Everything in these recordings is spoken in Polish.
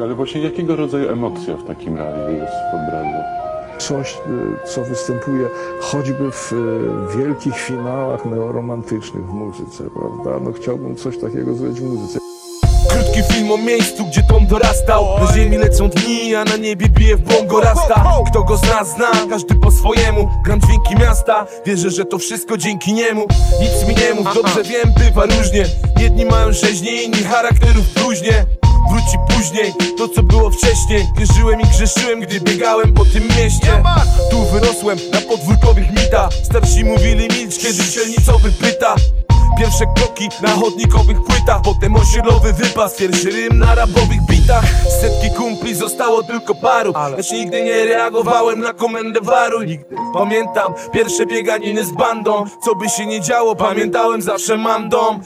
Ale właśnie jakiego rodzaju emocja w takim razie jest w obrazie? Coś, y, co występuje choćby w y, wielkich finałach neoromantycznych w muzyce, prawda? No chciałbym coś takiego zrobić w muzyce. Krótki film o miejscu, gdzie Tom dorastał. Na ziemi lecą dni, a na niebie bije w bongo rasta. Kto go zna, zna, każdy po swojemu. Gram dźwięki miasta, wierzę, że to wszystko dzięki niemu. Nic mi nie mów, dobrze wiem, bywa różnie. Jedni mają rzeźnie, inni charakterów próżnie. Wróci później, to co było wcześniej. Wierzyłem i grzeszyłem, gdy biegałem po tym mieście. Tu wyrosłem, na podwórkowych mitach. Starsi mówili milcz, kiedy dzielnicowy pyta Pierwsze kroki na chodnikowych płytach Potem osiedlowy wypas, pierwszy rym na rabowych bitach. Setki kumpli zostało tylko paru Lecz nigdy nie reagowałem na komendę waru. Nigdy Pamiętam pierwsze bieganiny z bandą. Co by się nie działo, pamiętałem zawsze mam dom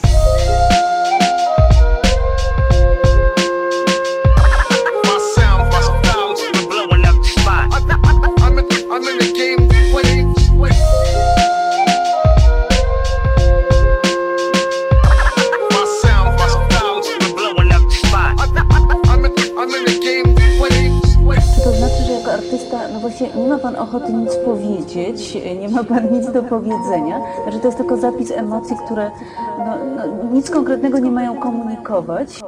artysta, no właśnie nie ma pan ochoty nic powiedzieć, nie ma pan nic do powiedzenia? Że to jest tylko zapis emocji, które no, no, nic konkretnego nie mają komunikować?